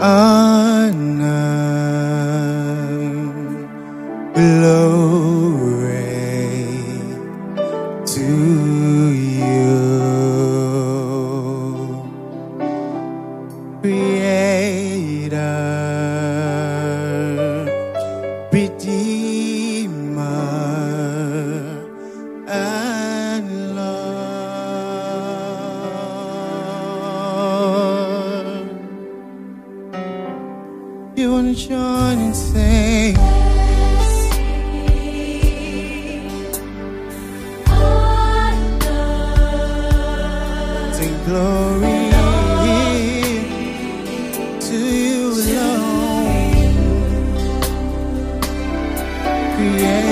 honor, to you, Creator, Redeemer, and join and sing? Sing glory to you alone, Creator,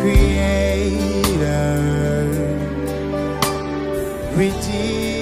creator redeemer